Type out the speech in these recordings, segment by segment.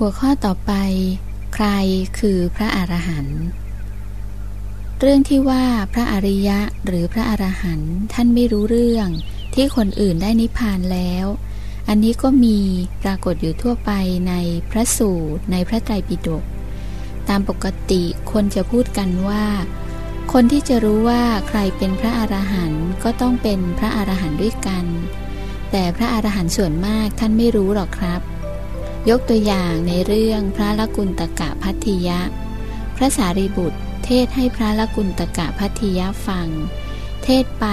หัวข้อต่อไป ใครคือพระอรหันต์เรื่องที่ว่าพระอริยะหรือพระอรหันต์ท่านไม่รู้เรื่องที่คนอื่นได้นิพพานแล้ว อันนี้ก็มีปรากฏอยู่ทั่วไปในพระสูตรในพระไตรปิฎกตามปกติคนจะพูดกันว่า คนที่จะรู้ว่าใครเป็นพระอรหันต์ก็ต้องเป็นพระอรหันต์ด้วยกัน แต่พระอรหันต์ส่วนมากท่านไม่รู้หรอกครับ ยกตัวอย่างในเรื่องพระละกุณตกะพัทธิยะ พระสารีบุตร เทศให้พระละกุณตกะพัทธิยะฟัง เทศไป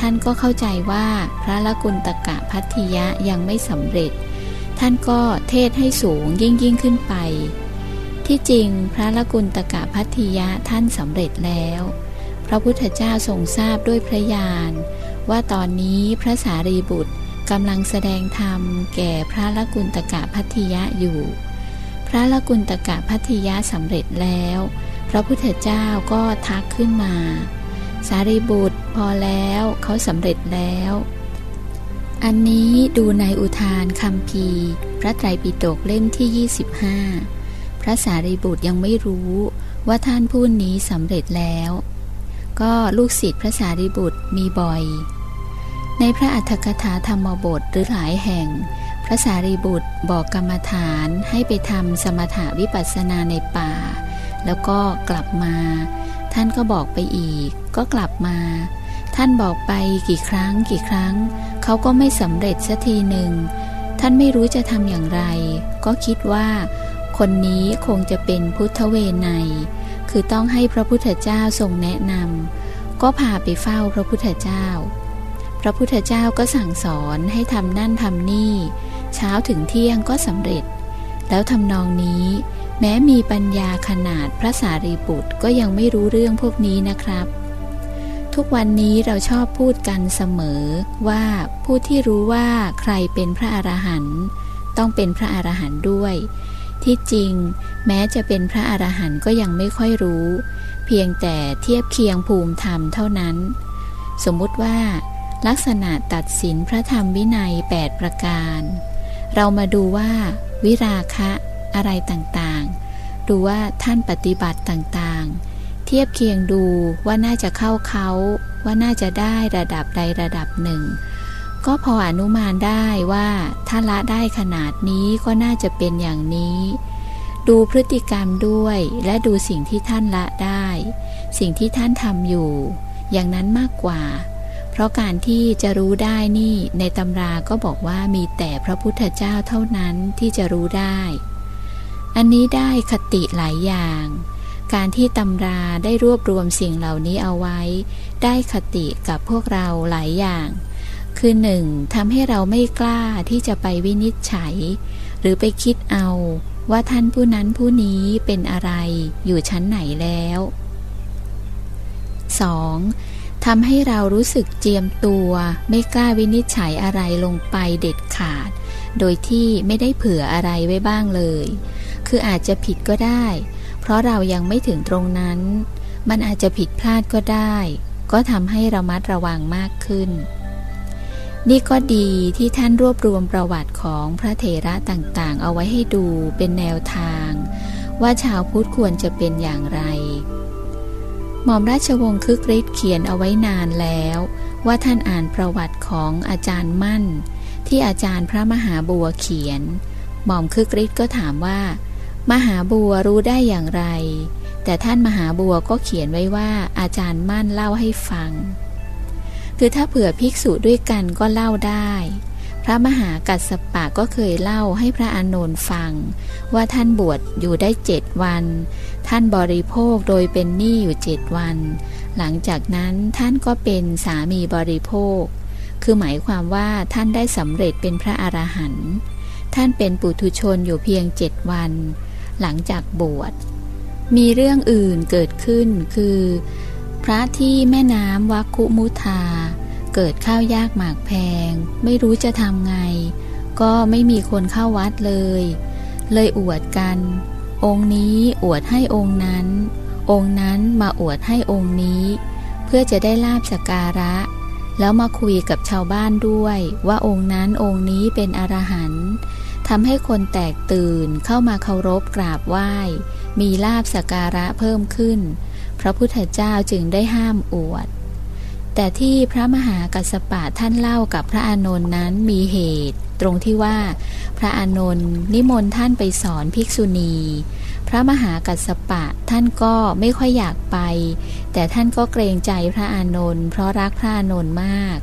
ท่านก็เข้าใจว่าพระละกุณตกะพัทธิยะยังไม่สำเร็จ ท่านก็เทศให้สูงยิ่งยิ่งขึ้นไป ที่จริงพระละกุณตกะพัทธิยะท่านสำเร็จแล้ว พระพุทธเจ้าทรงทราบด้วยพระญาณว่าตอนนี้พระสารีบุตร กำลังแสดงธรรมแก่พระละกุณตกะพัทธิยะอยู่ พระละกุณตกะพัทธิยะสำเร็จแล้ว พระพุทธเจ้าก็ทักขึ้นมา สารีบุตรพอแล้วเขาสำเร็จแล้ว อันนี้ดูในอุทานคำพีพระไตรปิฎกเล่มที่ 25 พระสารีบุตรยังไม่รู้ว่าท่านผู้นี้สำเร็จแล้ว ก็ลูกศิษย์พระสารีบุตรมีบ่อย ในพระอัฏฐกถาธรรมบทหรือหลายแห่ง พระสารีบุตรบอกกรรมฐานให้ไปทำสมถาวิปัสสนาในป่า แล้วก็กลับมา ท่านก็บอกไปอีก ก็กลับมา ท่านบอกไปกี่ครั้งกี่ครั้ง เขาก็ไม่สำเร็จสักทีหนึ่ง ท่านไม่รู้จะทำอย่างไร ก็คิดว่า คนนี้คงจะเป็นพุทธเวไนคือต้องให้พระพุทธเจ้าทรงแนะนำก็พาไปเฝ้าพระพุทธเจ้า พระพุทธเจ้าก็สั่งสอนให้ทำนั่นทำนี่ เช้าถึงเที่ยงก็สำเร็จ แล้วทำนองนี้ แม้มีปัญญาขนาดพระสารีบุตรก็ยังไม่รู้เรื่องพวกนี้นะครับ ทุกวันนี้เราชอบพูดกันเสมอว่าผู้ที่รู้ว่าใครเป็นพระอรหันต์ต้องเป็นพระอรหันต์ด้วย ที่จริง แม้จะเป็นพระอรหันต์ก็ยังไม่ค่อยรู้ เพียงแต่เทียบเคียงภูมิธรรมเท่านั้น สมมุติว่า ลักษณะตัดสินพระธรรมวินัย 8 ประการ เรามาดูว่า วิราคะอะไรต่างๆ ดูว่าท่านปฏิบัติต่างๆ เทียบเคียงดูว่าน่าจะเข้าเขาว่าน่าจะได้ระดับใดระดับหนึ่ง ก็พออนุมานได้ว่าถ้าละได้ขนาดนี้ก็น่าจะเป็นอย่างนี้ ดูพฤติกรรมด้วยและดูสิ่งที่ท่านละได้ สิ่งที่ท่านทำอยู่ อย่างนั้นมากกว่า เพราะการที่จะรู้ได้นี่ในตำราก็บอกว่ามีแต่พระพุทธเจ้าเท่านั้นที่จะรู้ได้ อันนี้ได้คติหลายอย่าง การที่ตำราได้รวบรวมสิ่งเหล่านี้เอาไว้ ได้คติกับพวกเราหลายอย่าง คือหนึ่งทำให้เราไม่กล้าที่จะไปวินิจฉัย หรือไปคิดเอาว่าท่านผู้นั้นผู้นี้เป็นอะไรอยู่ชั้นไหนแล้ว 2. ทำให้เรารู้สึกเจียมตัวไม่กล้าวินิจฉัยอะไรลงไปเด็ดขาด โดยที่ไม่ได้เผื่ออะไรไว้บ้างเลย คืออาจจะผิดก็ได้ เพราะเรายังไม่ถึงตรงนั้น มันอาจจะผิดพลาดก็ได้ ก็ทำให้ระมัดระวังมากขึ้น นี่ก็ดีที่ท่านรวบรวมประวัติของพระเถระต่างๆ เอาไว้ให้ดูเป็นแนวทาง ว่าชาวพุทธควรจะเป็นอย่างไร หม่อมราชวงศ์คึกฤทธิ์เขียนเอาไว้นานแล้ว ว่าท่านอ่านประวัติของอาจารย์มั่น ที่อาจารย์พระมหาบัวเขียน หม่อมคึกฤทธิ์ก็ถามว่า มหาบัวรู้ได้อย่างไร แต่ท่านมหาบัวก็เขียนไว้ว่าอาจารย์มั่นเล่าให้ฟัง คือถ้าเผื่อภิกษุด้วยกันก็เล่าได้ พระมหากัสสปะก็เคยเล่าให้พระอานนท์ฟัง ว่าท่านบวชอยู่ได้เจ็ดวัน ท่านบริโภคโดยเป็นหนี้อยู่เจ็ดวัน หลังจากนั้นท่านก็เป็นสามีบริโภค คือหมายความว่าท่านได้สำเร็จเป็นพระอรหันต์ท่านเป็นปุถุชนอยู่เพียงเจ็ดวัน หลังจากบวช มีเรื่องอื่นเกิดขึ้นคือ พระที่แม่น้ำวัคคุมุทา เกิดข้าวยากหมากแพง ไม่รู้จะทำไง ก็ไม่มีคนเข้าวัดเลย เลยอวดกัน องค์นี้อวดให้องค์นั้น องค์นั้นมาอวดให้องค์นี้ เพื่อจะได้ลาบสการะ แล้วมาคุยกับชาวบ้านด้วยว่าองค์นั้นองค์นี้เป็นอรหันต์ทำให้คนแตกตื่นเข้ามาเคารพกราบไหว้ มีลาบสการะเพิ่มขึ้น พระพุทธเจ้าจึงได้ห้ามอวด แต่ที่พระมหากัสสปะท่านเล่ากับพระอานนท์นั้นมีเหตุ ตรงที่ว่า พระอานนท์นิมนต์ท่านไปสอนภิกษุณี พระมหากัสสปะท่านก็ไม่ค่อยอยากไป แต่ท่านก็เกรงใจพระอานนท์เพราะรักพระอานนท์มาก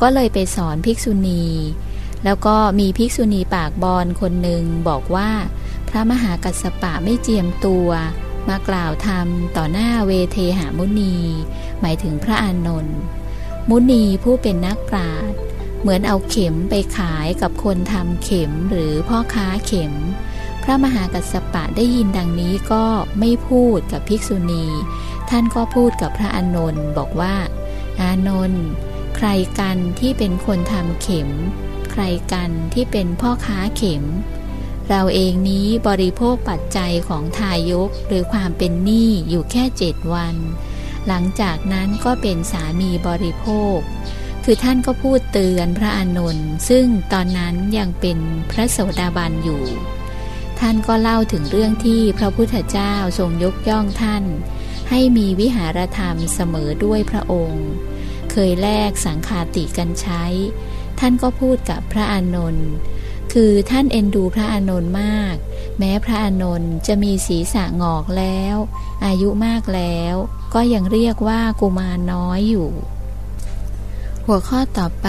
ก็เลยไปสอนภิกษุณี แล้วก็มีภิกษุณีปากบอลคนหนึ่งบอกว่า พระมหากัสสปะไม่เจียมตัว มากล่าวธรรมต่อหน้าเวเทหามุนี หมายถึงพระอานนท์มุนีผู้เป็นนักปราชญ์เหมือนเอาเข็มไปขายกับคนทำเข็มหรือพ่อค้าเข็ม พระมหากัสสปะได้ยินดังนี้ก็ไม่พูดกับภิกษุณี ท่านก็พูดกับพระอานนท์บอกว่า อานนท์ใครกันที่เป็นคนทำเข็ม ใครกันที่เป็นพ่อค้าเข็ม เราเองนี้บริโภคปัจจัยของทายกหรือความเป็นหนี้อยู่แค่เจ็ดวัน หลังจากนั้นก็เป็นสามีบริโภค คือท่านก็พูดเตือนพระอานนท์ซึ่งตอนนั้นยังเป็นพระโสดาบันอยู่ ท่านก็เล่าถึงเรื่องที่พระพุทธเจ้าทรงยกย่องท่าน ให้มีวิหารธรรมเสมอด้วยพระองค์ เคยแลกสังคาติกันใช้ ท่านก็พูดกับพระอานนท์ คือท่านเอ็นดูพระอานนท์มาก แม้พระอานนท์จะมีศีรษะงอกแล้ว อายุมากแล้ว ก็ยังเรียกว่ากุมารน้อยอยู่ หัวข้อต่อไป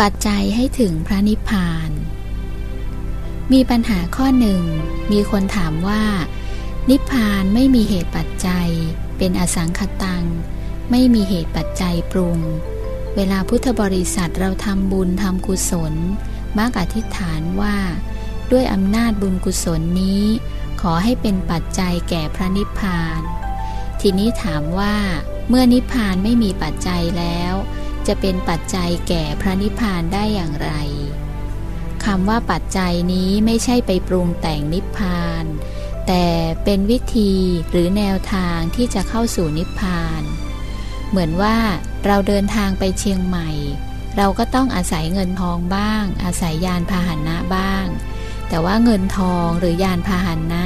ปัจจัยให้ถึงพระนิพพาน มีปัญหาข้อหนึ่ง มีคนถามว่า นิพพานไม่มีเหตุปัจจัย เป็นอสังขตัง ไม่มีเหตุปัจจัยปรุง เวลาพุทธบริษัทเราทำบุญทำกุศล มักอธิษฐานว่า ด้วยอำนาจบุญกุศลนี้ ขอให้เป็นปัจจัยแก่พระนิพพาน ทีนี้ถามว่าเมื่อนิพพานไม่มีปัจจัยแล้ว จะเป็นปัจจัยแก่พระนิพพานได้อย่างไรคำว่าปัจจัยนี้ไม่ใช่ไปปรุงแต่งนิพพาน แต่เป็นวิธีหรือแนวทางที่จะเข้าสู่นิพพาน เหมือนว่าเราเดินทางไปเชียงใหม่ เราก็ต้องอาศัยเงินทองบ้าง อาศัยยานพาหนะบ้าง แต่ว่าเงินทองหรือยานพาหนะ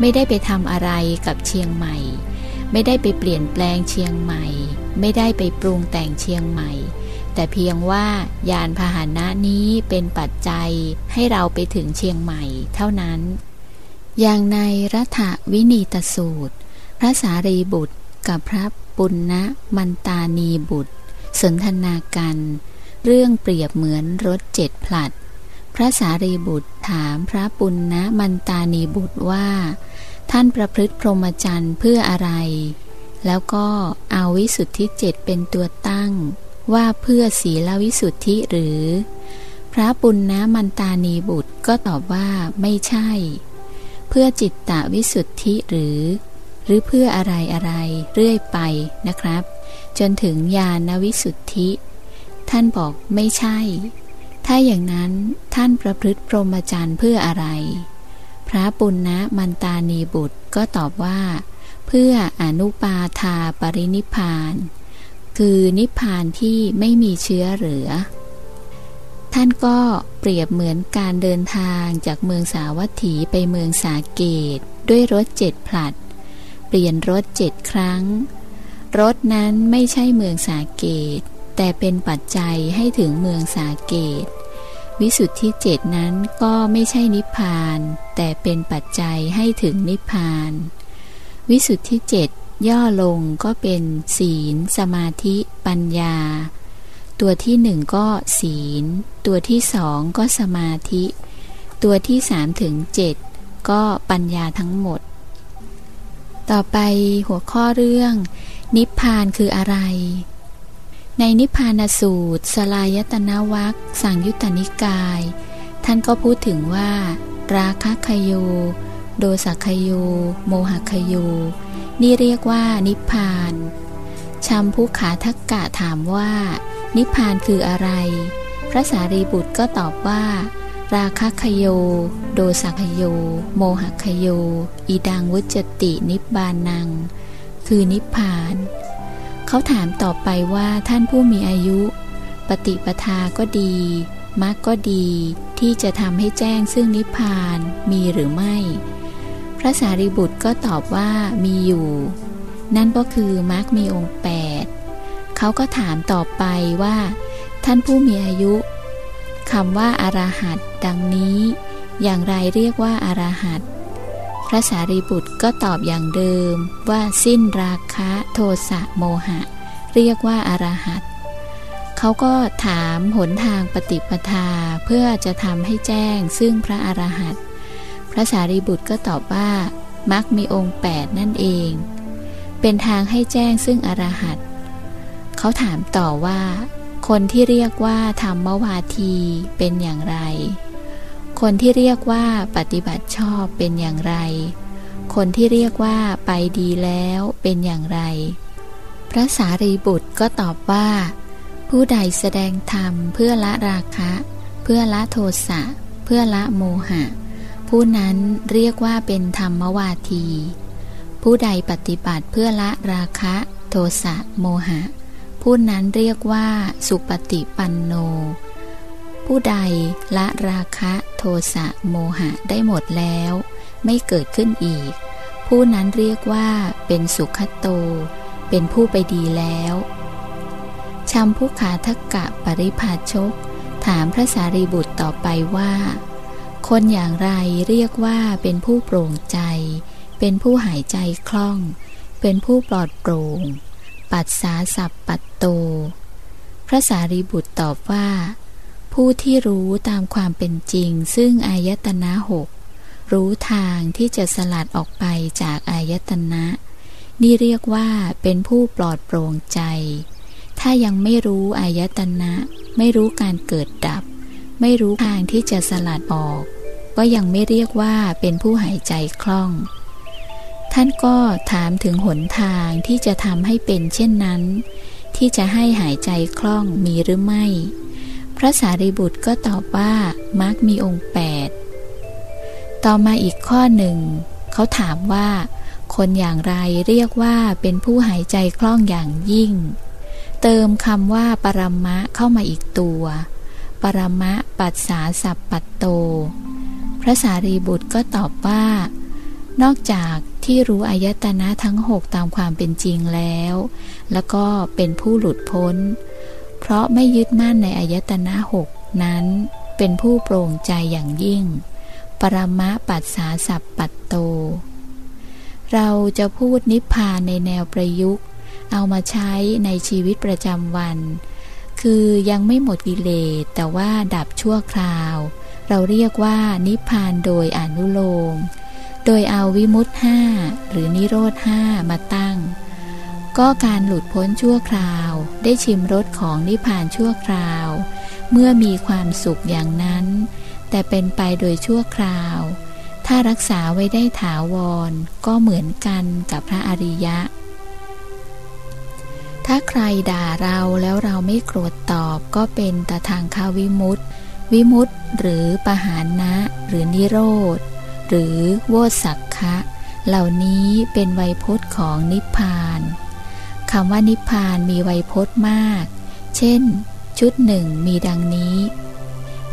ไม่ได้ไปทำอะไรกับเชียงใหม่ ไม่ได้ไปเปลี่ยนแปลงเชียงใหม่ ไม่ได้ไปปรุงแต่งเชียงใหม่ แต่เพียงว่ายานพาหนะนี้เป็นปัจจัยให้เราไปถึงเชียงใหม่เท่านั้น อย่างในรัฐวินีตสูตร พระสารีบุตรกับพระปุณณมันตานีบุตร สนทนากัน เรื่องเปรียบเหมือนรถเจ็ดผลัด พระสารีบุตรถามพระปุณณมันตานีบุตรว่า ท่านประพฤติพรหมจรรย์เพื่ออะไร แล้วก็เอาวิสุทธิเจ็ดเป็นตัวตั้ง ว่าเพื่อศีลวิสุทธิหรือ พระปุณณมันตานีบุตรก็ตอบว่าไม่ใช่ เพื่อจิตตวิสุทธิหรือ หรือเพื่ออะไรอะไรเรื่อยไปนะครับ จนถึงญาณวิสุทธิ ท่านบอกไม่ใช่ ถ้าอย่างนั้นท่านประพฤติพรหมจรรย์เพื่ออะไร พระปุณณมันตานีบุตรก็ตอบว่า เพื่ออนุปาทาปรินิพาน คือนิพพานที่ไม่มีเชื้อเหลือ ท่านก็เปรียบเหมือนการเดินทางจากเมืองสาวัตถีไปเมืองสาเกต ด้วยรถเจ็ดผลัด เปลี่ยนรถเจ็ดครั้ง รถนั้นไม่ใช่เมืองสาเกต แต่เป็นปัจจัยให้ถึงเมืองสาเกต วิสุทธิเจ็ดนั้นก็ไม่ใช่นิพพาน แต่เป็นปัจจัยให้ถึงนิพพาน วิสุทธิเจ็ดย่อลงก็เป็นศีล สมาธิปัญญา ตัวที่หนึ่งก็ศีล ตัวที่สองก็สมาธิ ตัวที่สามถึงเจ็ดก็ปัญญาทั้งหมด ต่อไปหัวข้อเรื่อง นิพพานคืออะไร ในนิพพานสูตร สลายตนาวัคสังยุตตนิกาย ท่านก็พูดถึงว่า ราคะคโย โดสักโย โมหคโย นี่เรียกว่านิพพานชัมพุขาทักกะถามว่า นิพพานคืออะไร พระสารีบุตรก็ตอบว่า ราคะคโย โดสักโย โมหคโย อีดังวุจตินิบานัง คือนิพพาน เขาถามต่อไปว่าท่านผู้มีอายุ ปฏิปทาก็ดีมรรคก็ดีที่จะทำให้แจ้งซึ่งนิพพานมีหรือไม่ พระสารีบุตรก็ตอบว่ามีอยู่ นั่นก็คือมรรคมีองค์แปดเขาก็ถามต่อไปว่า ท่านผู้มีอายุคำว่าอารหัตดังนี้ อย่างไรเรียกว่าอารหัต พระสารีบุตรก็ตอบอย่างเดิมว่าสิ้นราคะโทสะโมหะ เรียกว่าอารหัตเขาก็ถามหนทางปฏิปทาเพื่อจะทำให้แจ้งซึ่งพระอรหัตพระสารีบุตรก็ตอบว่ามักมีองค์แปดนั่นเอง เป็นทางให้แจ้งซึ่งอรหัตเขาถามต่อว่า คนที่เรียกว่าธรรมวาทีเป็นอย่างไร คนที่เรียกว่าปฏิบัติชอบเป็นอย่างไร คนที่เรียกว่าไปดีแล้วเป็นอย่างไร พระสารีบุตรก็ตอบว่า ผู้ใดแสดงธรรมเพื่อละราคะ เพื่อละโทสะ เพื่อละโมหะ ผู้นั้นเรียกว่าเป็นธรรมวาที ผู้ใดปฏิบัติเพื่อละราคะ โทสะ โมหะ ผู้นั้นเรียกว่าสุปฏิปันโน ผู้ใดละราคะโทสะโมหะได้หมดแล้ว ไม่เกิดขึ้นอีก ผู้นั้นเรียกว่าเป็นสุขโต เป็นผู้ไปดีแล้วชัมพุขาทกะปริภาชก ถามพระสารีบุตรต่อไปว่า คนอย่างไรเรียกว่าเป็นผู้โปร่งใจ เป็นผู้หายใจคล่อง เป็นผู้ปลอดโปร่ง ปัสสาสับปัตโต พระสารีบุตรตอบว่า ผู้ที่รู้ตามความเป็นจริง ซึ่งอายตนะหกรู้ทางที่จะสลัดออกไปจากอายตนะ นี่เรียกว่าเป็นผู้ปลอดโปร่งใจ ถ้ายังไม่รู้อายตนะ ไม่รู้การเกิดดับ ไม่รู้ทางที่จะสลัดออก ก็ยังไม่เรียกว่าเป็นผู้หายใจคล่อง ท่านก็ถามถึงหนทางที่จะทำให้เป็นเช่นนั้น ที่จะให้หายใจคล่องมีหรือไม่ พระสารีบุตรก็ตอบว่ามักมีองค์แปดต่อมาอีกข้อหนึ่ง เขาถามว่า คนอย่างไรเรียกว่าเป็นผู้หายใจคล่องอย่างยิ่ง เติมคำว่าปรมะเข้ามาอีกตัว ปรมะปัสสาสัพปัตโต พระสารีบุตรก็ตอบว่า นอกจากที่รู้อายตนะทั้งหกตามความเป็นจริงแล้ว แล้วก็เป็นผู้หลุดพ้น เพราะไม่ยึดมั่นในอายตนะหกนั้น เป็นผู้โปร่งใจอย่างยิ่ง ปรมะปัสสาสัพปัตโต เราจะพูดนิพพานในแนวประยุกต์ เอามาใช้ในชีวิตประจำวัน คือยังไม่หมดกิเลสแต่ว่าดับชั่วคราว เราเรียกว่านิพพานโดยอนุโลม โดยเอาวิมุตห้าหรือนิโรธห้ามาตั้ง ก็การหลุดพ้นชั่วคราว ได้ชิมรสของนิพพานชั่วคราว เมื่อมีความสุขอย่างนั้น แต่เป็นไปโดยชั่วคราว ถ้ารักษาไว้ได้ถาวร ก็เหมือนกันกับพระอริยะ ถ้าใครด่าเราแล้วเราไม่โกรธตอบก็เป็นตทางคาวิมุตติ วิมุตติหรือปหานะ หรือนิโรธ หรือโวสักคะ เหล่านี้เป็นไวยพจน์ของนิพพาน คำว่านิพพานมีไวยพจน์มาก เช่น ชุดหนึ่งมีดังนี้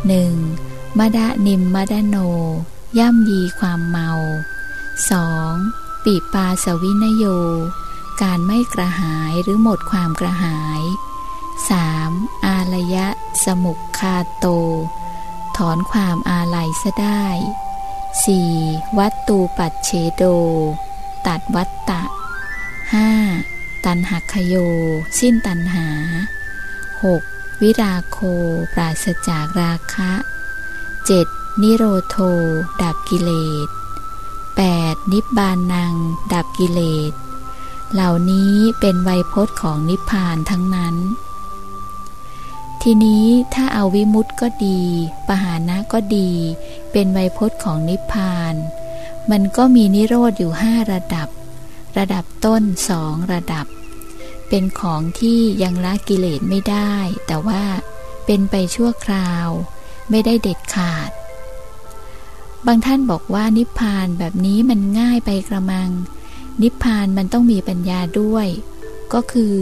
หนึ่งมดะนิมมดโน ย่ำยีความเมา 2. ปีปาสวินโย การไม่กระหายหรือหมดความกระหาย 3. อาลยะ สมุกคาโต ถอนความอาลัยซะได้ 4. วัตตูปัจเชโด ตัดวัตตะ 5. ตันหักขโย สิ้นตันหา 6. วิราโค ปราศจากราคะ 7. นิโรโท ดับกิเลส 8. นิบานัง ดับกิเลส เหล่านี้เป็นไวยพจน์ของนิพพานทั้งนั้น ทีนี้ถ้าเอาวิมุตต์ก็ดี ปหานะก็ดี เป็นไวยพจน์ของนิพพาน มันก็มีนิโรธอยู่ห้าระดับ ระดับต้นสองระดับ เป็นของที่ยังละกิเลสไม่ได้ แต่ว่าเป็นไปชั่วคราว ไม่ได้เด็ดขาด บางท่านบอกว่านิพพานแบบนี้มันง่ายไปกระมัง นิพพานมันต้องมีปัญญาด้วย ก็คือ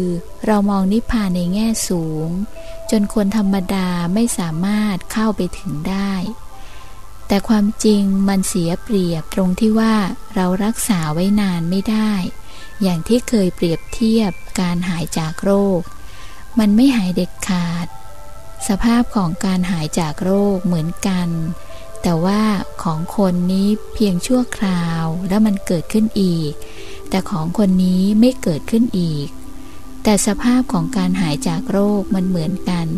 เรามองนิพพานในแง่สูง จนคนธรรมดาไม่สามารถเข้าไปถึงได้ แต่ความจริงมันเสียเปรียบตรงที่ว่าเรารักษาไว้นานไม่ได้ อย่างที่เคยเปรียบเทียบการหายจากโรค มันไม่หายเด็ดขาด สภาพของการหายจากโรคเหมือนกัน แต่ว่าของคนนี้เพียงชั่วคราวแล้วมันเกิดขึ้นอีก แต่ของคนนี้ไม่เกิดขึ้นอีก แต่สภาพของการหายจากโรคมันเหมือนกัน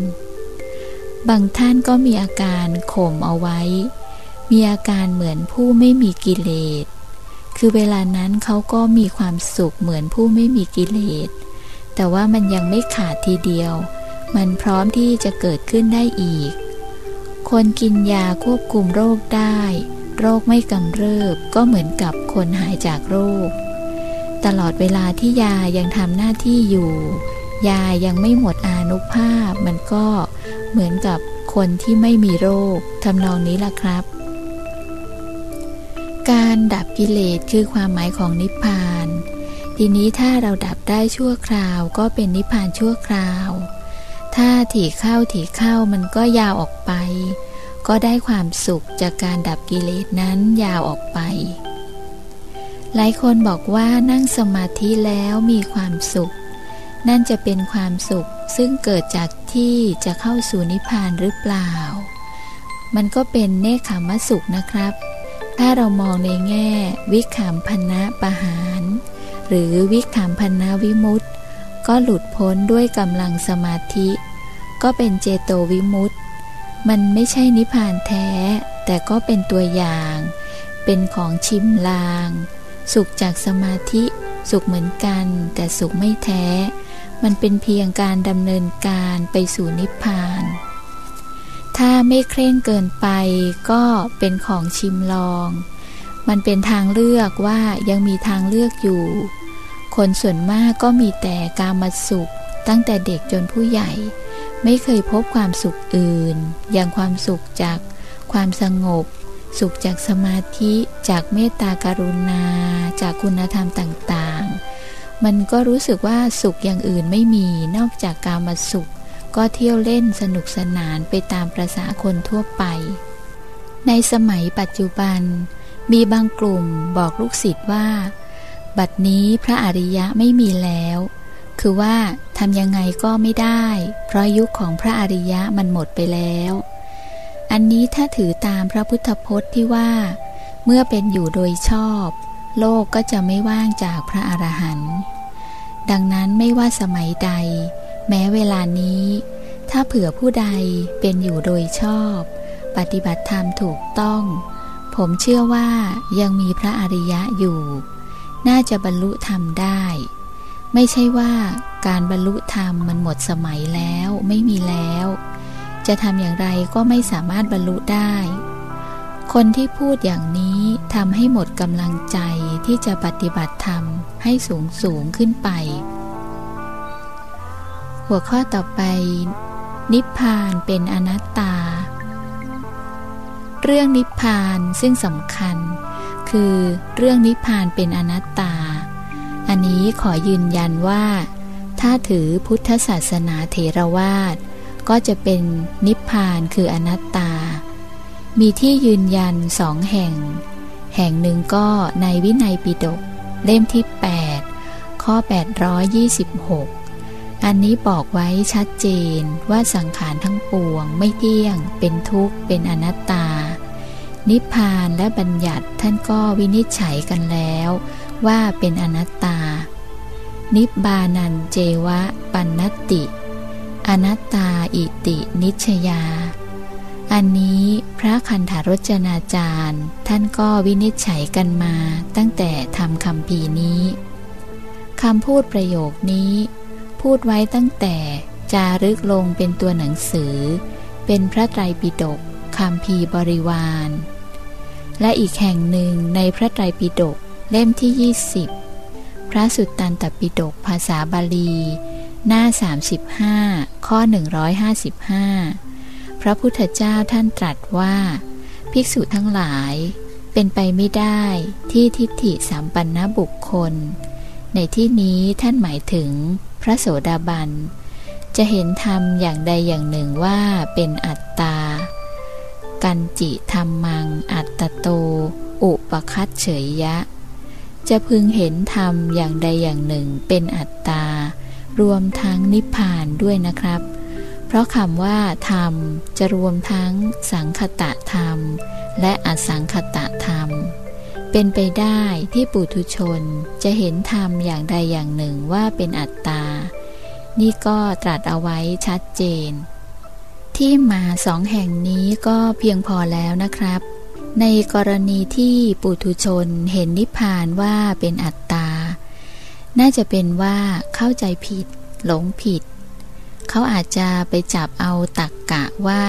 บางท่านก็มีอาการข่มเอาไว้ มีอาการเหมือนผู้ไม่มีกิเลส คือเวลานั้นเขาก็มีความสุขเหมือนผู้ไม่มีกิเลส แต่ว่ามันยังไม่ขาดทีเดียว มันพร้อมที่จะเกิดขึ้นได้อีก คนกินยาควบคุมโรคได้ โรคไม่กำเริบก็เหมือนกับคนหายจากโรค ตลอดเวลาที่ยายังทำหน้าที่อยู่ ยายังไม่หมดอานุภาพ มันก็เหมือนกับคนที่ไม่มีโรคทำนองนี้ล่ะครับ การดับกิเลสคือความหมายของนิพพาน ทีนี้ถ้าเราดับได้ชั่วคราวก็เป็นนิพพานชั่วคราว ถ้าถี่เข้าถี่เข้ามันก็ยาวออกไป ก็ได้ความสุขจากการดับกิเลสนั้นยาวออกไป หลายคนบอกว่านั่งสมาธิแล้วมีความสุข นั่นจะเป็นความสุขซึ่งเกิดจากที่จะเข้าสู่นิพพานหรือเปล่า มันก็เป็นเนคขมสุขนะครับ ถ้าเรามองในแง่วิขามพนะปะหาร หรือวิขามพนะวิมุตต์ก็หลุดพ้นด้วยกำลังสมาธิ ก็เป็นเจโตวิมุตต์มันไม่ใช่นิพพานแท้ แต่ก็เป็นตัวอย่าง เป็นของชิมลาง สุขจากสมาธิ สุขเหมือนกัน แต่สุขไม่แท้ มันเป็นเพียงการดำเนินการไปสู่นิพพาน ถ้าไม่เคร่งเกินไปก็เป็นของชิมลอง มันเป็นทางเลือกว่ายังมีทางเลือกอยู่ คนส่วนมากก็มีแต่การมาสุข ตั้งแต่เด็กจนผู้ใหญ่ ไม่เคยพบความสุขอื่น อย่างความสุขจากความสงบ สุขจากสมาธิจากเมตตากรุณา จากคุณธรรมต่างๆ มันก็รู้สึกว่าสุขอย่างอื่นไม่มีนอกจากการมาสุข ก็เที่ยวเล่นสนุกสนานไปตามประษาคนทั่วไป ในสมัยปัจจุบัน มีบางกลุ่มบอกลูกศิษย์ว่า บัดนี้พระอริยะไม่มีแล้ว คือว่าทำยังไงก็ไม่ได้ เพราะยุคของพระอริยะมันหมดไปแล้ว อันนี้ถ้าถือตามพระพุทธพจน์ที่ว่า เมื่อเป็นอยู่โดยชอบ โลกก็จะไม่ว่างจากพระอรหันต์ดังนั้นไม่ว่าสมัยใด แม้เวลานี้ ถ้าเผื่อผู้ใดเป็นอยู่โดยชอบ ปฏิบัติธรรมถูกต้อง ผมเชื่อว่ายังมีพระอริยะอยู่ น่าจะบรรลุธรรมได้ ไม่ใช่ว่าการบรรลุธรรมมันหมดสมัยแล้วไม่มีแล้ว จะทำอย่างไรก็ไม่สามารถบรรลุได้ คนที่พูดอย่างนี้ทำให้หมดกำลังใจที่จะปฏิบัติธรรมให้สูงสูงขึ้นไป หัวข้อต่อไป นิพพานเป็นอนัตตา เรื่องนิพพานซึ่งสำคัญ คือเรื่องนิพพานเป็นอนัตตา อันนี้ขอยืนยันว่า ถ้าถือพุทธศาสนาเทรวาสก็จะเป็นนิพพานคืออนัตตา มีที่ยืนยันสองแห่ง แห่งหนึ่งก็ในวินัยปิฎกเล่มที่ 8 ข้อ 826 อันนี้บอกไว้ชัดเจนว่าสังขารทั้งปวง ไม่เที่ยง เป็นทุกข์ เป็นอนัตตา นิพพานและบัญญัติท่านก็วินิจฉัยกันแล้ว ว่าเป็นอนัตตา นิบานันเจวะ ปันนติ อนัตตาอิตินิชยา อันนี้พระคันธารจนาจารย์ ท่านก็วินิจฉัยกันมาตั้งแต่ทำคำพีนี้คำพูดประโยคนี้ พูดไว้ตั้งแต่จารึกลงเป็นตัวหนังสือ เป็นพระไตรปิฎกคำพีบริวาร และอีกแห่งหนึ่งในพระไตรปิฎกเล่มที่ 20 พระสุตตันตปิฎกภาษาบาลี หน้า 35 ข้อ 155 พระพุทธเจ้าท่านตรัสว่า ภิกษุทั้งหลาย เป็นไปไม่ได้ที่ทิฏฐิสามปันนบุคคล ในที่นี้ท่านหมายถึง พระโสดาบัน จะเห็นธรรมอย่างใดอย่างหนึ่งว่าเป็นอัตตา กันจิธรรมัง อัตโต อุปคัตเฉยยะ จะพึงเห็นธรรมอย่างใดอย่างหนึ่งเป็นอัตตา รวมทั้งนิพพานด้วยนะครับ เพราะคำว่า ธรรมจะรวมทั้งสังคตะธรรม และอสังคตะธรรมเป็นไปได้ที่ปุถุชนจะเห็นธรรมอย่างใดอย่างหนึ่งว่าเป็นอัตตา นี่ก็ตรัสเอาไว้ชัดเจน ที่มาสองแห่งนี้ก็เพียงพอแล้วนะครับ ในกรณีที่ปุถุชนเห็นนิพพานว่าเป็นอัตตา น่าจะเป็นว่าเข้าใจผิด หลงผิด เขาอาจจะไปจับเอาตักกะว่า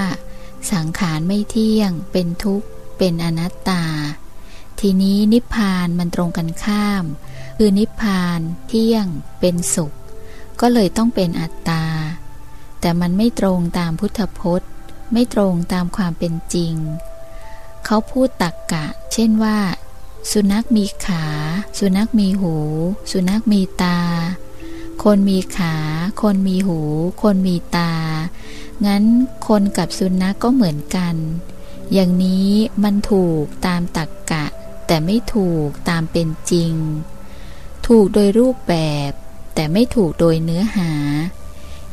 สังขารไม่เที่ยง เป็นทุกข์ เป็นอนัตตา ทีนี้นิพพานมันตรงกันข้าม คือนิพพานเที่ยงเป็นสุข ก็เลยต้องเป็นอัตตา แต่มันไม่ตรงตามพุทธพจน์ ไม่ตรงตามความเป็นจริง เขาพูดตักกะ เช่นว่า สุนัขมีขา สุนัขมีหู สุนัขมีตา คนมีขา คนมีหู คนมีตา งั้นคนกับสุนัขกก็เหมือนกัน อย่างนี้มันถูกตามตักกะ แต่ไม่ถูกตามเป็นจริง ถูกโดยรูปแบบ แต่ไม่ถูกโดยเนื้อหา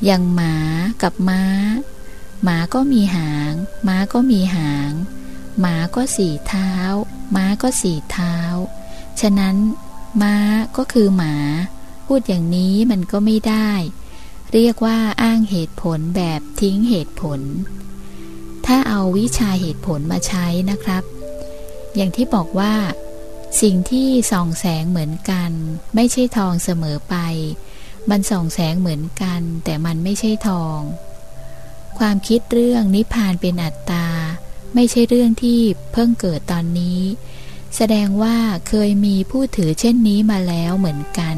อย่างหมากับม้า หมาก็มีหาง ม้าก็มีหาง หมาก็สี่เท้า ม้าก็สี่เท้า ฉะนั้น ม้าก็คือหมา พูดอย่างนี้มันก็ไม่ได้ เรียกว่าอ้างเหตุผลแบบทิ้งเหตุผล ถ้าเอาวิชาเหตุผลมาใช้นะครับ อย่างที่บอกว่า สิ่งที่ส่องแสงเหมือนกัน ไม่ใช่ทองเสมอไป มันส่องแสงเหมือนกัน แต่มันไม่ใช่ทอง ความคิดเรื่องนิพพานเป็นอัตตา ไม่ใช่เรื่องที่เพิ่งเกิดตอนนี้ แสดงว่าเคยมีผู้ถือเช่นนี้มาแล้วเหมือนกัน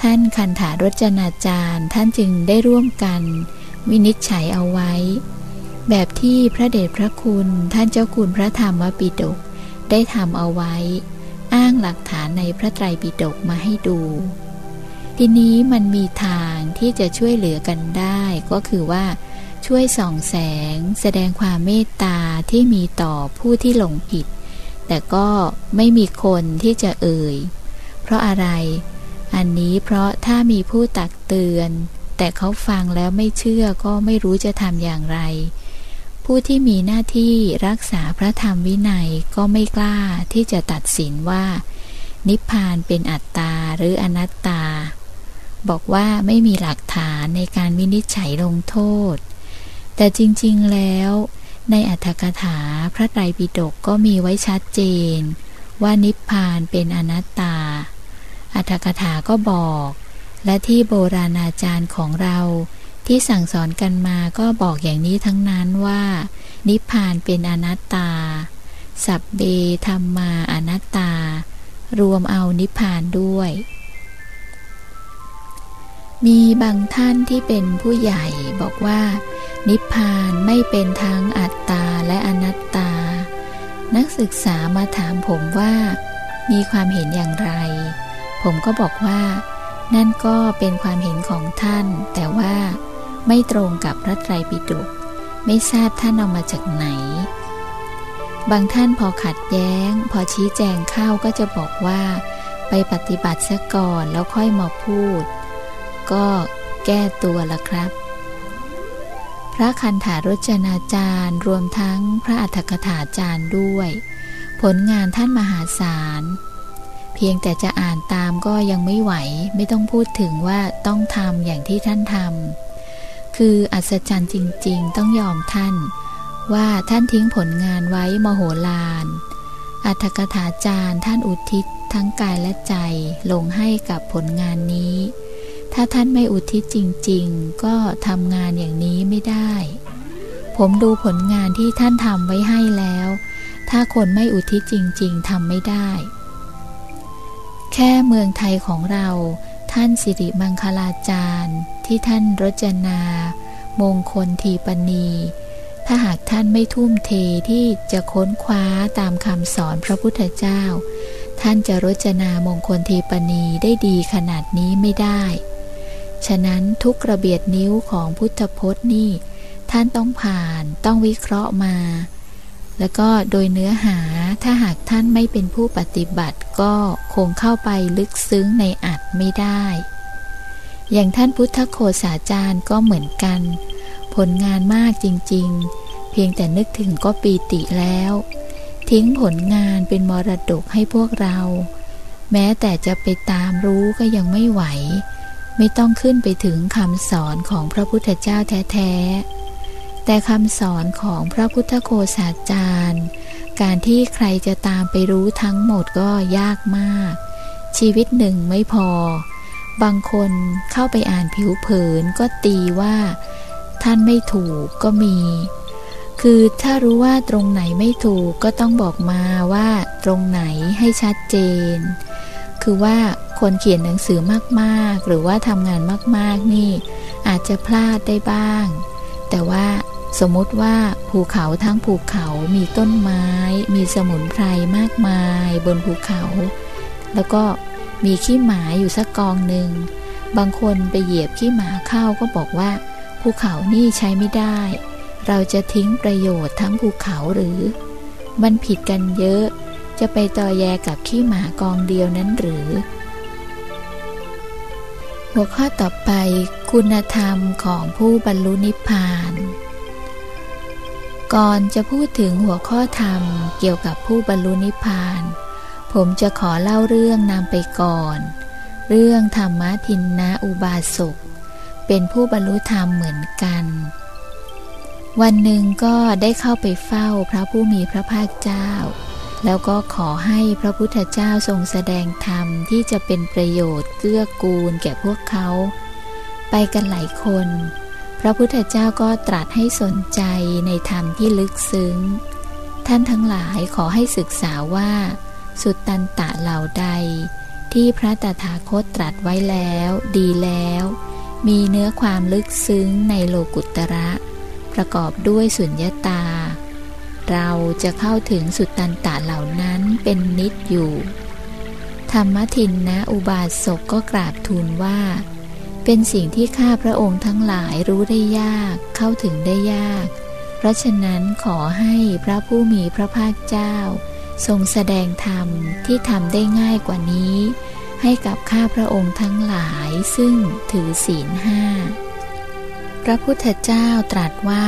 ท่านคันถารจนาจารย์ท่านจึงได้ร่วมกัน วินิจฉัยเอาไว้ แบบที่พระเดชพระคุณท่านเจ้าคุณพระธรรมปิฎก ได้ทำเอาไว้ อ้างหลักฐานในพระไตรปิฎกมาให้ดู ทีนี้มันมีทางที่จะช่วยเหลือกันได้ก็คือว่า ช่วยส่องแสง แสดงความเมตตาที่มีต่อผู้ที่หลงผิด แต่ก็ไม่มีคนที่จะเอ่ย เพราะอะไร อันนี้เพราะถ้ามีผู้ตักเตือน แต่เขาฟังแล้วไม่เชื่อก็ไม่รู้จะทำอย่างไร ผู้ที่มีหน้าที่รักษาพระธรรมวินัยก็ไม่กล้าที่จะตัดสินว่า นิพพานเป็นอัตตาหรืออนัตตา บอกว่าไม่มีหลักฐานในการวินิจฉัยลงโทษ แต่จริงๆแล้วในอัตถกถาพระไตรปิฎกก็มีไว้ชัดเจน ว่านิพพานเป็นอนัตตา อัตถกถาก็บอก และที่โบราณอาจารย์ของเรา ที่สั่งสอนกันมาก็บอกอย่างนี้ทั้งนั้นว่า นิพพานเป็นอนัตตา สับเบธรรมาอนัตตา รวมเอานิพพานด้วย มีบางท่านที่เป็นผู้ใหญ่บอกว่า นิพพานไม่เป็นทั้งอัตตาและอนัตตา นักศึกษามาถามผมว่า มีความเห็นอย่างไร ผมก็บอกว่านั่นก็เป็นความเห็นของท่าน แต่ว่า ไม่ตรงกับพระไตรปิฎกไม่ทราบท่านเอามาจากไหน บางท่านพอขัดแย้ง พอชี้แจงเข้าก็จะบอกว่า ไปปฏิบัติซะก่อนแล้วค่อยมาพูด ก็แก้ตัวละครับ พระคันธารจนาจารย์รวมทั้งพระอัฏฐกถาจารย์ด้วย ผลงานท่านมหาศาล เพียงแต่จะอ่านตามก็ยังไม่ไหว ไม่ต้องพูดถึงว่าต้องทำอย่างที่ท่านทำ คืออัศจรรย์จริง ๆ ต้องยอมท่าน ว่าท่านทิ้งผลงานไว้มโหฬารอัตกถาจารย์ท่านอุทิศทั้งกายและใจลงให้กับผลงานนี้ ถ้าท่านไม่อุทิศจริง ๆ ก็ทำงานอย่างนี้ไม่ได้ ผมดูผลงานที่ท่านทำไว้ให้แล้ว ถ้าคนไม่อุทิศจริง ๆทำไม่ได้ แค่เมืองไทยของเรา ท่านสิริมังคลาจารย์ ที่ท่านรจนา มงคลทีปณี ถ้าหากท่านไม่ทุ่มเทที่จะค้นคว้าตามคำสอนพระพุทธเจ้า ท่านจะรจนามงคลทีปณีได้ดีขนาดนี้ไม่ได้ ฉะนั้นทุกกระเบียดนิ้วของพุทธพจน์นี่ ท่านต้องผ่านต้องวิเคราะห์มา แล้วก็โดยเนื้อหาถ้าหากท่านไม่เป็นผู้ปฏิบัติก็คงเข้าไปลึกซึ้งในอัดไม่ได้ อย่างท่านพุทธโคสาจารย์ก็เหมือนกัน ผลงานมากจริงๆ เพียงแต่นึกถึงก็ปีติแล้ว ทิ้งผลงานเป็นมรดกให้พวกเรา แม้แต่จะไปตามรู้ก็ยังไม่ไหว ไม่ต้องขึ้นไปถึงคำสอนของพระพุทธเจ้าแท้ๆ แต่คำสอนของพระพุทธโคสาจารย์ การที่ใครจะตามไปรู้ทั้งหมดก็ยากมาก ชีวิตหนึ่งไม่พอ บางคนเข้าไปอ่านผิวเผินก็ตีว่า ท่านไม่ถูกก็มี คือถ้ารู้ว่าตรงไหนไม่ถูกก็ต้องบอกมาว่าตรงไหนให้ชัดเจน คือว่าคนเขียนหนังสือมากๆ หรือว่าทำงานมากๆนี่ อาจจะพลาดได้บ้าง แต่ว่าสมมติว่าภูเขาทั้งภูเขามีต้นไม้ มีสมุนไพรมากมายบนภูเขา แล้วก็มีขี้หมาอยู่สักกองหนึ่ง บางคนไปเหยียบขี้หมาเข้าก็บอกว่า ภูเขานี่ใช้ไม่ได้ เราจะทิ้งประโยชน์ทั้งภูเขาหรือ มันผิดกันเยอะ จะไปต่อแยกับขี้หมากองเดียวนั้นหรือ หัวข้อต่อไปคุณธรรมของผู้บรรลุนิพพาน ก่อนจะพูดถึงหัวข้อธรรมเกี่ยวกับผู้บรรลุนิพพาน ผมจะขอเล่าเรื่องนำไปก่อน เรื่องธรรมทินนะอุบาสกเป็นผู้บรรลุธรรมเหมือนกัน วันหนึ่งก็ได้เข้าไปเฝ้าพระผู้มีพระภาคเจ้า แล้วก็ขอให้พระพุทธเจ้าทรงแสดงธรรมที่จะเป็นประโยชน์เกื้อกูลแก่พวกเขา ไปกันหลายคน พระพุทธเจ้าก็ตรัสให้สนใจในธรรมที่ลึกซึ้ง ท่านทั้งหลายขอให้ศึกษาว่า สุตตันตะเหล่าใด ที่พระตถาคตตรัสไว้แล้ว ดีแล้ว มีเนื้อความลึกซึ้งในโลกุตระ ประกอบด้วยสุญญตา เราจะเข้าถึงสุดตันตะเหล่านั้นเป็นนิดอยู่ ธรรมทินนะอุบาสกก็กราบทูลว่า เป็นสิ่งที่ข้าพระองค์ทั้งหลายรู้ได้ยากเข้าถึงได้ยาก เพราะฉะนั้นขอให้พระผู้มีพระภาคเจ้า ทรงแสดงธรรมที่ทำได้ง่ายกว่านี้ ให้กับข้าพระองค์ทั้งหลายซึ่งถือศีลห้าพระพุทธเจ้าตรัสว่า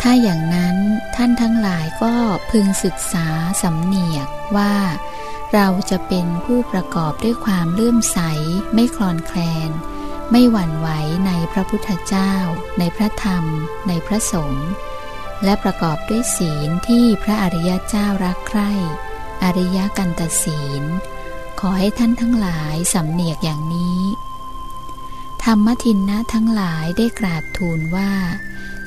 ถ้าอย่างนั้นท่านทั้งหลายก็พึงศึกษาสำเนียกว่า เราจะเป็นผู้ประกอบด้วยความเลื่อมใส ไม่คลอนแคลน ไม่หวั่นไหวในพระพุทธเจ้า ในพระธรรม ในพระสงฆ์และประกอบด้วยศีลที่พระอริยเจ้ารักใคร่ อริยกันตศีล ขอให้ท่านทั้งหลายสำเนียกอย่างนี้ ธรรมทินนะทั้งหลายได้กราบทูลว่า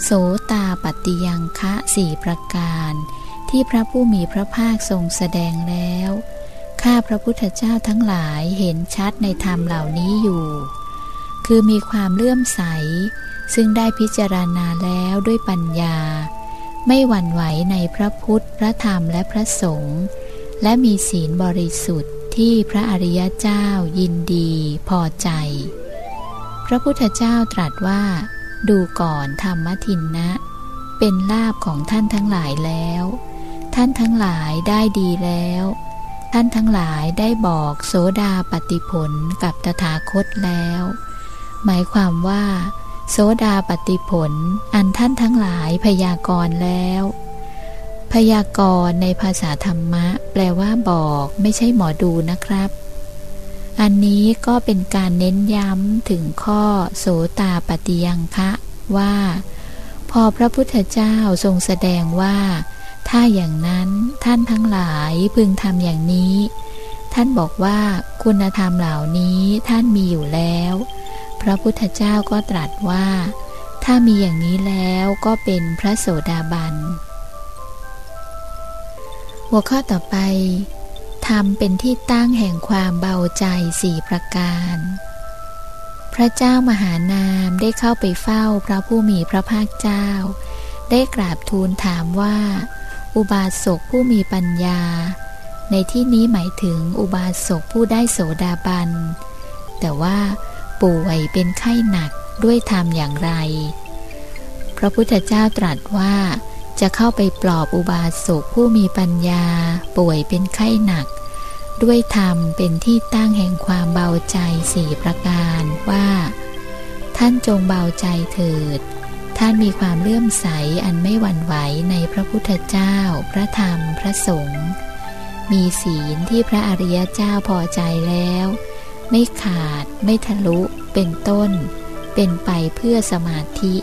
โสตาปฏิยังคะสี่ประการ ที่พระผู้มีพระภาคทรงแสดงแล้ว ข้าพระพุทธเจ้าทั้งหลายเห็นชัดในธรรมเหล่านี้อยู่ คือมีความเลื่อมใส ซึ่งได้พิจารณาแล้วด้วยปัญญา ไม่หวั่นไหวในพระพุทธ พระธรรมและพระสงฆ์ และมีศีลบริสุทธิ์ที่พระอริยเจ้ายินดีพอใจ พระพุทธเจ้าตรัสว่า ดูก่อนธรรมทินนะ เป็นลาบของท่านทั้งหลายแล้ว ท่านทั้งหลายได้ดีแล้ว ท่านทั้งหลายได้บอกโสดาปฏิผลกับตถาคตแล้ว หมายความว่า โสดาปฏิผลอันท่านทั้งหลายพยากรณ์แล้ว พยากรณ์ในภาษาธรรมะ แปลว่าบอก ไม่ใช่หมอดูนะครับ อันนี้ก็เป็นการเน้นย้ำถึงข้อโสตาปฏิยังคะว่า พอพระพุทธเจ้าทรงแสดงว่า ถ้าอย่างนั้นท่านทั้งหลายพึงทำอย่างนี้ ท่านบอกว่าคุณธรรมเหล่านี้ท่านมีอยู่แล้ว พระพุทธเจ้าก็ตรัสว่า ถ้ามีอย่างนี้แล้วก็เป็นพระโสดาบัน หัวข้อต่อไป ธรรมเป็นที่ตั้งแห่งความเบาใจสี่ประการ พระเจ้ามหานามได้เข้าไปเฝ้าพระผู้มีพระภาคเจ้า ได้กราบทูลถามว่า อุบาสกผู้มีปัญญา ในที่นี้หมายถึงอุบาสกผู้ได้โสดาบัน แต่ว่าป่วยเป็นไข้หนักด้วยธรรมอย่างไร พระพุทธเจ้าตรัสว่า จะเข้าไปปลอบอุบาสกผู้มีปัญญา ป่วยเป็นไข้หนัก ด้วยธรรมเป็นที่ตั้งแห่งความเบาใจสี่ประการว่า ท่านจงเบาใจเถิด ท่านมีความเลื่อมใสอันไม่หวั่นไหวในพระพุทธเจ้า พระธรรมพระสงฆ์มีศีลที่พระอริยเจ้าพอใจแล้ว ไม่ขาดไม่ทะลุเป็นต้น เป็นไปเพื่อสมาธิ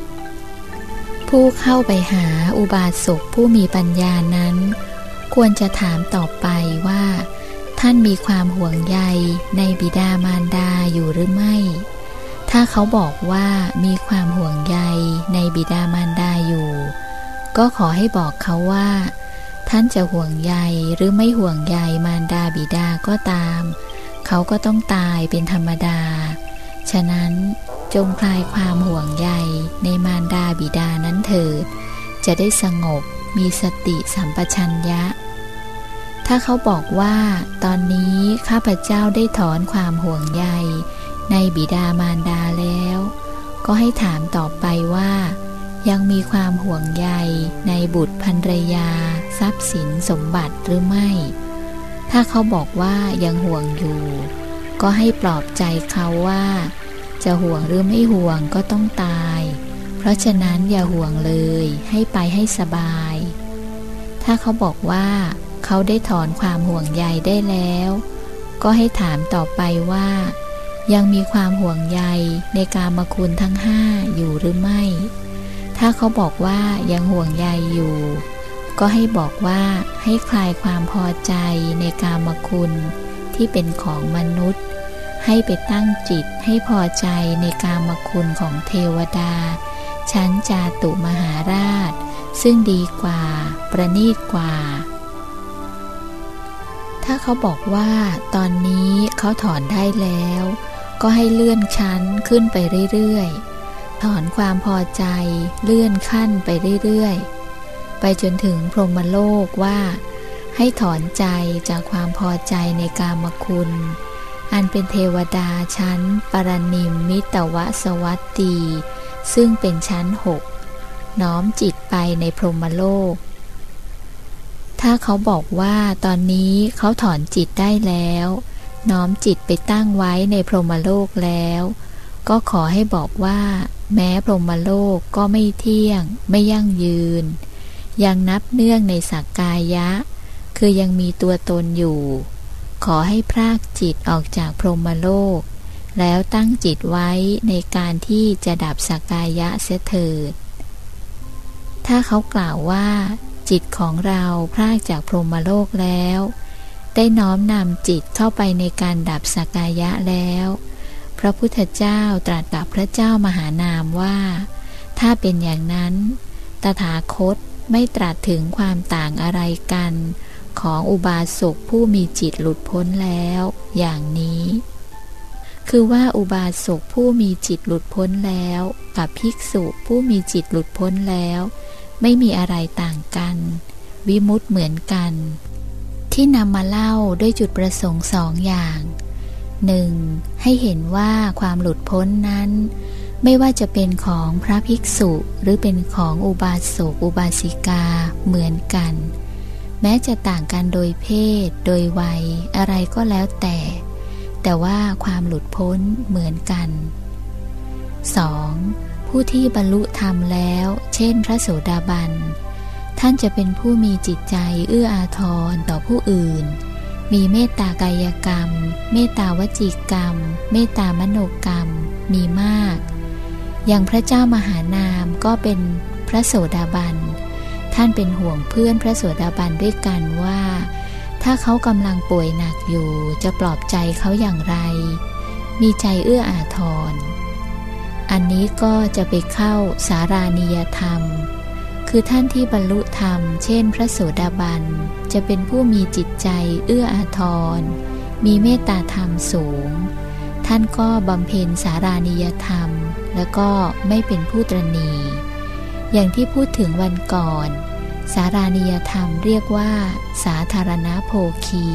ผู้เข้าไปหาอุบาสกผู้มีปัญญานั้น ควรจะถามต่อไปว่า ท่านมีความห่วงใยในบิดามารดาอยู่หรือไม่ ถ้าเขาบอกว่ามีความห่วงใยในบิดามารดาอยู่ ก็ขอให้บอกเขาว่า ท่านจะห่วงใยหรือไม่ห่วงใยมารดาบิดาก็ตาม เขาก็ต้องตายเป็นธรรมดา ฉะนั้น จงคลายความห่วงใยในมารดาบิดานั้นเถิด จะได้สงบมีสติสัมปชัญญะ ถ้าเขาบอกว่า ตอนนี้ข้าพเจ้าได้ถอนความห่วงใยในบิดามารดาแล้ว ก็ให้ถามต่อไปว่า ยังมีความห่วงใยในบุตรภรรยา ทรัพย์สินสมบัติหรือไม่ ถ้าเขาบอกว่ายังห่วงอยู่ ก็ให้ปลอบใจเขาว่า จะห่วงหรือไม่ห่วงก็ต้องตาย เพราะฉะนั้นอย่าห่วงเลย ให้ไปให้สบาย ถ้าเขาบอกว่า เขาได้ถอนความห่วงใยได้แล้ว ก็ให้ถามต่อไปว่า ยังมีความห่วงใยในการมคุณทั้งห้าอยู่หรือไม่ ถ้าเขาบอกว่ายังห่วงใยอยู่ ก็ให้บอกว่าให้คลายความพอใจในการมคุณที่เป็นของมนุษย์ ให้ไปตั้งจิตให้พอใจในกามคุณของเทวดา ชั้นจาตุมหาราช ซึ่งดีกว่า ประนีตกว่า ถ้าเขาบอกว่าตอนนี้เขาถอนได้แล้ว ก็ให้เลื่อนชั้นขึ้นไปเรื่อยๆ ถอนความพอใจเลื่อนขั้นไปเรื่อยๆ ไปจนถึงพรหมโลกว่า ให้ถอนใจจากความพอใจในกามคุณ อันเป็นเทวดาชั้น ปรนิมมิตวสวัตตี ซึ่งเป็นชั้นหกน้อมจิตไปในพรหมโลก ถ้าเขาบอกว่าตอนนี้เขาถอนจิตได้แล้ว น้อมจิตไปตั้งไว้ในพรหมโลกแล้ว ก็ขอให้บอกว่า แม้พรหมโลกก็ไม่เที่ยง ไม่ยั่งยืน ยังนับเนื่องในสักกายะ คือยังมีตัวตนอยู่ ขอให้พรากจิตออกจากพรหมโลก แล้วตั้งจิตไว้ในการที่จะดับสักกายะเสเถิด ถ้าเขากล่าวว่า จิตของเราพรากจากพรหมโลกแล้ว ได้น้อมนำจิตเข้าไปในการดับสักกายะแล้ว พระพุทธเจ้าตรัสกับพระเจ้ามหานามว่า ถ้าเป็นอย่างนั้น ตถาคตไม่ตรัสถึงความต่างอะไรกัน ของอุบาสกผู้มีจิตหลุดพ้นแล้ว อย่างนี้ คือว่าอุบาสกผู้มีจิตหลุดพ้นแล้ว กับภิกษุผู้มีจิตหลุดพ้นแล้ว ไม่มีอะไรต่างกัน วิมุตเหมือนกัน ที่นำมาเล่าด้วยจุดประสงค์สองอย่างหนึ่งให้เห็นว่าความหลุดพ้นนั้น ไม่ว่าจะเป็นของพระภิกษุหรือเป็นของอุบาสกอุบาสิกาเหมือนกัน แม้จะต่างกันโดยเพศ โดยวัย อะไรก็แล้วแต่ แต่ว่าความหลุดพ้นเหมือนกัน 2. ผู้ที่บรรลุธรรมแล้ว เช่นพระโสดาบัน ท่านจะเป็นผู้มีจิตใจเอื้ออาทรต่อผู้อื่น มีเมตตากายกรรม เมตตาวจิกรรม เมตตามโนกรรม มีมาก อย่างพระเจ้ามหานามก็เป็นพระโสดาบัน ท่านเป็นห่วงเพื่อนพระโสดาบันด้วยกันว่า ถ้าเขากำลังป่วยหนักอยู่จะปลอบใจเขาอย่างไร มีใจเอื้ออาทร อันนี้ก็จะไปเข้าสารานิยธรรม คือท่านที่บรรลุธรรม เช่น พระโสดาบันจะเป็นผู้มีจิตใจเอื้ออาทร มีเมตตาธรรมสูง ท่านก็บำเพ็ญสารานิยธรรม แล้วก็ไม่เป็นผู้ตรณีอย่างที่พูดถึงวันก่อน สารานิยธรรมเรียกว่า สาธารณโภคี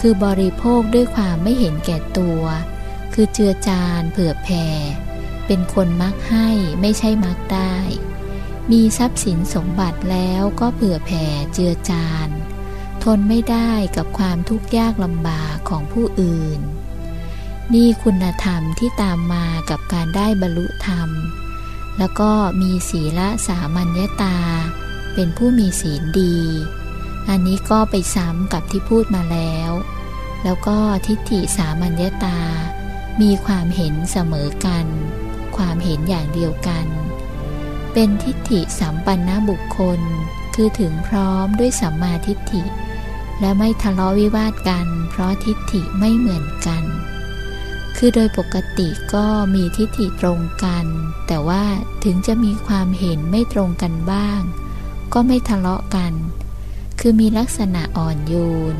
คือบริโภคด้วยความไม่เห็นแก่ตัว คือเจือจานเผื่อแผ่ เป็นคนมักให้ไม่ใช่มักได้ มีทรัพย์สินสมบัติแล้วก็เผื่อแผ่เจือจาน ทนไม่ได้กับความทุกข์ยากลำบากของผู้อื่น นี่คุณธรรมที่ตามมากับการได้บรรลุธรรม แล้วก็มีศีละสามัญญตา เป็นผู้มีศีลดี อันนี้ก็ไปซ้ำกับที่พูดมาแล้ว แล้วก็ทิฏฐิสามัญญตา มีความเห็นเสมอกัน ความเห็นอย่างเดียวกัน เป็นทิฏฐิสัมปันนบุคคล คือถึงพร้อมด้วยสัมมาทิฏฐิ และไม่ทะเลาะวิวาทกัน เพราะทิฏฐิไม่เหมือนกันคือโดยปกติก็มีทิฏฐิตรงกัน แต่ว่าถึงจะมีความเห็นไม่ตรงกันบ้าง ก็ไม่ทะเลาะกัน คือมีลักษณะอ่อนโยน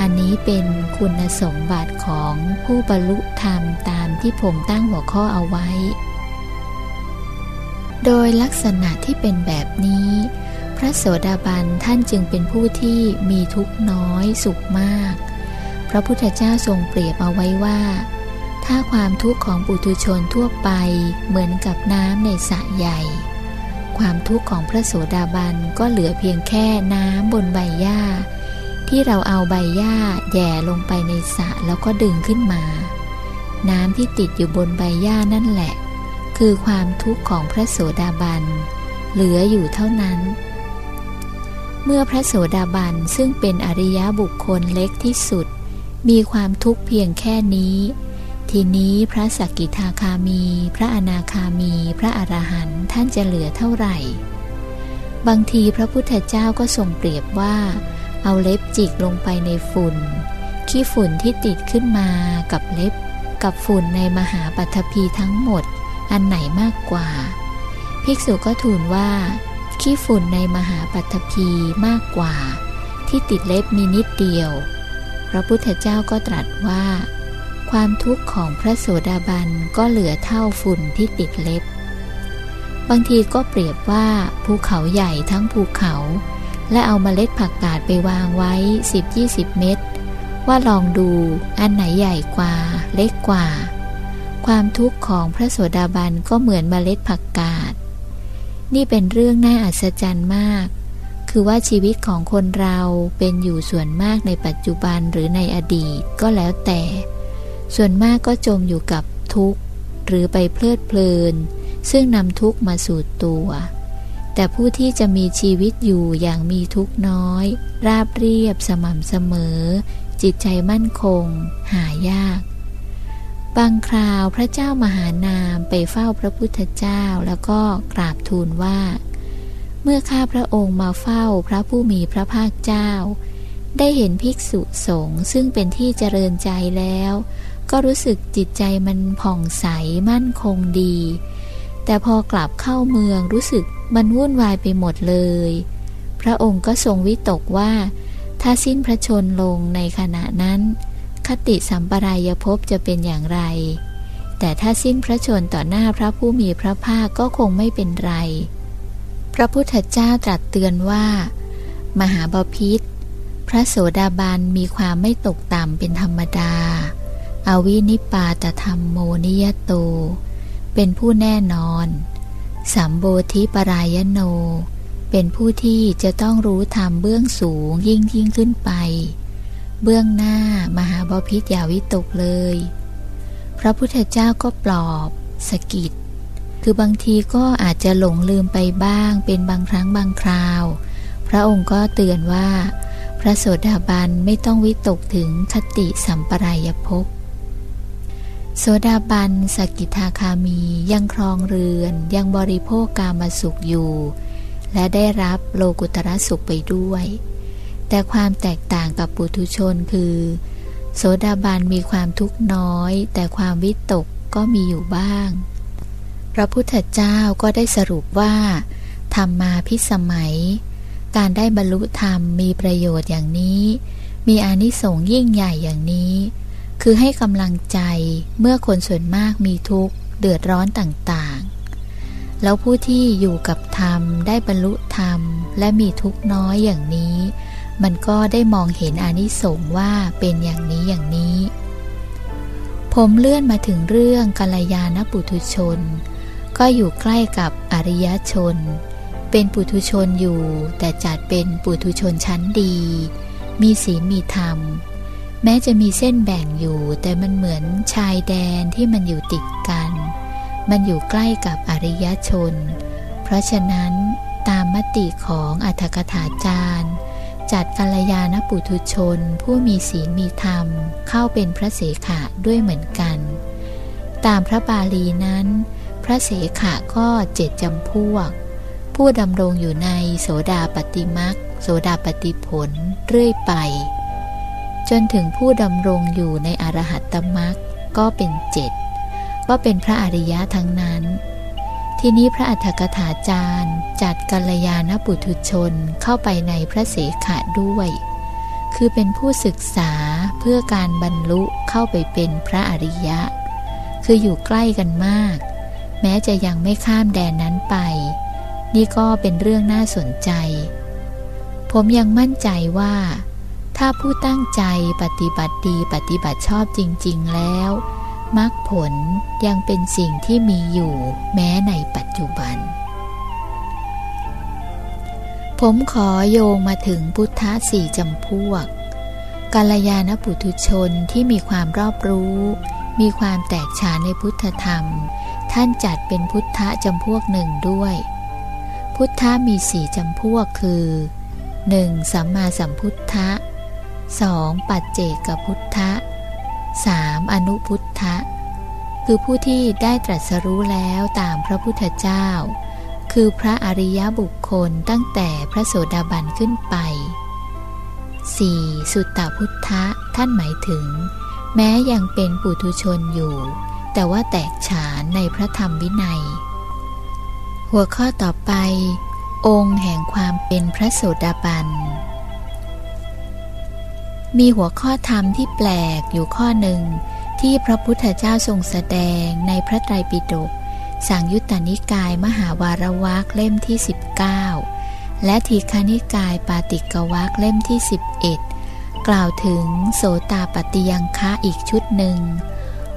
อันนี้เป็นคุณสมบัติของผู้บรรลุธรรมตามที่ผมตั้งหัวข้อเอาไว้ โดยลักษณะที่เป็นแบบนี้ พระโสดาบันท่านจึงเป็นผู้ที่มีทุกน้อยสุขมาก พระพุทธเจ้าทรงเปรียบเอาไว้ว่าถ้าความทุกข์ของปุถุชนทั่วไปเหมือนกับน้ำในสระใหญ่ ความทุกข์ของพระโสดาบันก็เหลือเพียงแค่น้ำบนใบหญ้า ที่เราเอาใบหญ้าแย่ลงไปในสระแล้วก็ดึงขึ้นมา น้ำที่ติดอยู่บนใบหญ้านั่นแหละ คือความทุกข์ของพระโสดาบัน เหลืออยู่เท่านั้น เมื่อพระโสดาบันซึ่งเป็นอริยบุคคลเล็กที่สุด มีความทุกข์เพียงแค่นี้ ทีนี้พระสกกิทาคามี พระอนาคามี พระอรหันต์ท่านจะเหลือเท่าไหร่ บางทีพระพุทธเจ้าก็ทรงเปรียบว่า เอาเล็บจิกลงไปในฝุ่น ขี้ฝุ่นที่ติดขึ้นมากับเล็บ กับฝุ่นในมหาปัทภีทั้งหมด อันไหนมากกว่า ภิกษุก็ทูลว่า ขี้ฝุ่นในมหาปัทภีมากกว่า ที่ติดเล็บมีนิดเดียว พระพุทธเจ้าก็ตรัสว่า ความทุกข์ของพระโสดาบันก็เหลือเท่าฝุ่นที่ติดเล็บ บางทีก็เปรียบว่าภูเขาใหญ่ทั้งภูเขา และเอามาเมล็ดผักกาดไปวางไว้ 10-20 เม็ดว่าลองดูอันไหนใหญ่กว่าเล็กกว่า ความทุกข์ของพระโสดาบันก็เหมือนเมล็ดผักกาด นี่เป็นเรื่องน่าอัศจรรย์มาก คือว่าชีวิตของคนเราเป็นอยู่ส่วนมากในปัจจุบันหรือในอดีตก็แล้วแต่ ส่วนมากก็จมอยู่กับทุกข์ หรือไปเพลิดเพลิน ซึ่งนำทุกข์มาสู่ตัว แต่ผู้ที่จะมีชีวิตอยู่อย่างมีทุกข์น้อย ราบเรียบสม่ำเสมอ จิตใจมั่นคง หายาก บางคราวพระเจ้ามหานามไปเฝ้าพระพุทธเจ้าแล้วก็กราบทูลว่า เมื่อข้าพระองค์มาเฝ้าพระผู้มีพระภาคเจ้า ได้เห็นภิกษุสงฆ์ซึ่งเป็นที่เจริญใจแล้ว ก็รู้สึกจิตใจมันผ่องใสมั่นคงดี แต่พอกลับเข้าเมืองรู้สึกมันวุ่นวายไปหมดเลย พระองค์ก็ทรงวิตกว่า ถ้าสิ้นพระชนลงในขณะนั้น คติสัมปรายภพจะเป็นอย่างไร แต่ถ้าสิ้นพระชนต่อหน้าพระผู้มีพระภาคก็คงไม่เป็นไร พระพุทธเจ้าตรัสเตือนว่า มหาบาพิษพระโสดาบันมีความไม่ตกต่ำเป็นธรรมดา อวินิปาตธรรมโมนิยโต เป็นผู้แน่นอน สัมโบธิปรายโน เป็นผู้ที่จะต้องรู้ธรรมเบื้องสูงยิ่งยิ่งขึ้นไป เบื้องหน้ามหาบาพิษยาวิตกเลย พระพุทธเจ้าก็ปลอบสกิดคือบางทีก็อาจจะหลงลืมไปบ้าง เป็นบางครั้งบางคราว พระองค์ก็เตือนว่า พระโสดาบันไม่ต้องวิตกถึงคติสัมปรายภพ โสดาบันสกิทาคามียังครองเรือนยังบริโภคกามสุขอยู่ และได้รับโลกุตระสุขไปด้วย แต่ความแตกต่างกับปุถุชนคือ โสดาบันมีความทุกข์น้อย แต่ความวิตกก็มีอยู่บ้าง พระพุทธเจ้าก็ได้สรุปว่าธรรมมาพิสมัย การได้บรรลุธรรมมีประโยชน์อย่างนี้ มีอานิสงส์ยิ่งใหญ่อย่างนี้ คือให้กำลังใจเมื่อคนส่วนมากมีทุกข์เดือดร้อนต่างๆ แล้วผู้ที่อยู่กับธรรมได้บรรลุธรรมและมีทุกข์น้อยอย่างนี้ มันก็ได้มองเห็นอนิสงส์ว่าเป็นอย่างนี้อย่างนี้ ผมเลื่อนมาถึงเรื่องกัลยาณปุถุชน ก็อยู่ใกล้กับอริยชน เป็นปุถุชนอยู่แต่จัดเป็นปุถุชนชั้นดี มีศีลมีธรรม แม้จะมีเส้นแบ่งอยู่ แต่มันเหมือนชายแดนที่มันอยู่ติดกัน มันอยู่ใกล้กับอริยชน เพราะฉะนั้นตามมติของอัธกถาจารย์ จัดกัลยาณปุถุชน ผู้มีศีลมีธรรมเข้าเป็นพระเสขะด้วยเหมือนกัน ตามพระบาลีนั้น พระเสขะก็เจ็ดจำพวก ผู้ดำรงอยู่ในโสดาปฏิมักโสดาปฏิผลเรื่อยไป จนถึงผู้ดำรงอยู่ในอรหัตตมักก็เป็นเจ็ดก็เป็นพระอริยะทั้งนั้น ทีนี้พระอัฏฐกถาจารย์ จัดกัลยาณปุถุชนเข้าไปในพระเสขะด้วย คือเป็นผู้ศึกษาเพื่อการบรรลุเข้าไปเป็นพระอริยะ คืออยู่ใกล้กันมาก แม้จะยังไม่ข้ามแดนนั้นไป นี่ก็เป็นเรื่องน่าสนใจ ผมยังมั่นใจว่า ถ้าผู้ตั้งใจปฏิบัติดีปฏิบัติชอบจริง ๆ แล้วมรรคผลยังเป็นสิ่งที่มีอยู่แม้ในปัจจุบัน ผมขอโยงมาถึงพุทธะสี่จำพวกกาลยานปุถุชนที่มีความรอบรู้ มีความแตกฉานในพุทธธรรม ท่านจัดเป็นพุทธะจำพวกหนึ่งด้วย พุทธะมีสี่จำพวกคือ 1. สัมมาสัมพุทธะ 2. ปัจเจกพุทธะ 3. อนุพุทธะ คือผู้ที่ได้ตรัสรู้แล้วตามพระพุทธเจ้า คือพระอริยบุคคลตั้งแต่พระโสดาบันขึ้นไป 4. สุตตพุทธะ ท่านหมายถึง แม้ยังเป็นปุถุชนอยู่ แต่ว่าแตกฉานในพระธรรมวินัย หัวข้อต่อไป องค์แห่งความเป็นพระโสดาบัน มีหัวข้อธรรมที่แปลกอยู่ข้อหนึ่ง ที่พระพุทธเจ้าทรงแสดงในพระไตรปิฎกสังยุตตนิกายมหาวารวักเล่มที่ 19 และทีฆานิกายปาติกวักเล่มที่ 11 กล่าวถึงโสตาปฏิยังคะอีกชุดหนึ่ง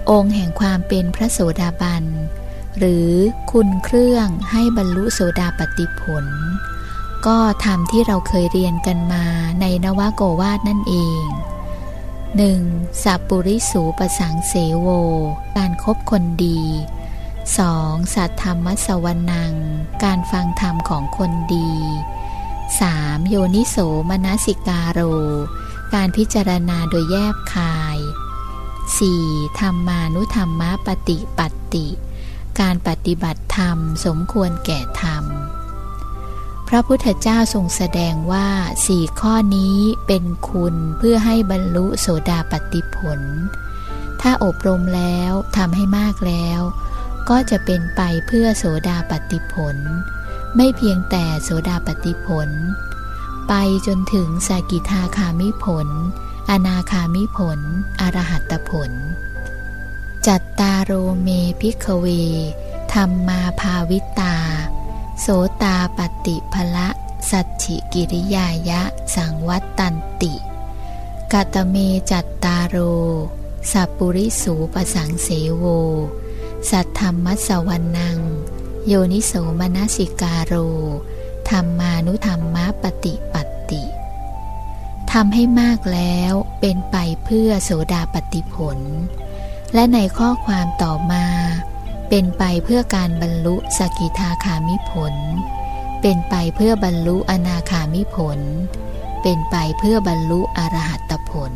องค์แห่งความเป็นพระโสดาบัน หรือคุณเครื่องให้บรรลุโสดาปติผล ก็ทำที่เราเคยเรียนกันมาในนวโกวาดนั่นเอง 1. สัพปุริสูปสังเสโว การครบคนดี 2. สัตธรรมสวนัง การฟังธรรมของคนดี 3. โยนิโสมนสิกาโร การพิจารณาโดยแยบคาย 4. ธรรมานุธรรมะปฏิปัติ การปฏิบัติธรรมสมควรแก่ธรรม พระพุทธเจ้าทรงแสดงว่าสี่ข้อนี้เป็นคุณเพื่อให้บรรลุโสดาปติผล ถ้าอบรมแล้วทำให้มากแล้ว ก็จะเป็นไปเพื่อโสดาปติผล ไม่เพียงแต่โสดาปติผล ไปจนถึงสกิทาคามิผล อนาคามิผล อรหัตผล จัตตาโรเม ภิกขเวธัมมาภาวิตา โสตาปัตติผละสัจฉิกิริยายะสังวัตตันติกะตะเมจัตตาโร สัปปุริสูปะสังเสโว สัทธัมมัสสวนัง โยนิโสมนสิกาโร ธัมมานุธัมมะปฏิปัตติทำให้มากแล้วเป็นไปเพื่อโสดาปฏิผล และในข้อความต่อมา เป็นไปเพื่อการบรรลุสกิทาคามิผล เป็นไปเพื่อบรรลุอนาคามิผล เป็นไปเพื่อบรรลุอรหัตผล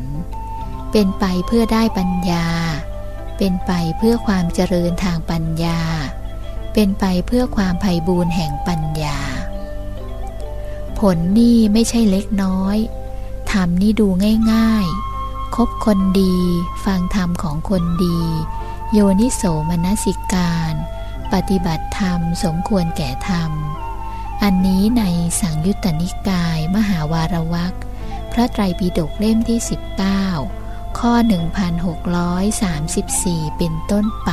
เป็นไปเพื่อได้ปัญญา เป็นไปเพื่อความเจริญทางปัญญา เป็นไปเพื่อความไพ่บูรแห่งปัญญา ผลนี่ไม่ใช่เล็กน้อยทำนี่ดูง่ายๆ คบคนดี ฟังธรรมของคนดี โยนิโสมนสิการ ปฏิบัติธรรมสมควรแก่ธรรม อันนี้ในสังยุตตนิกาย มหาวารวักพระไตรปิฎกเล่มที่ 19 ข้อ 1634 เป็นต้นไป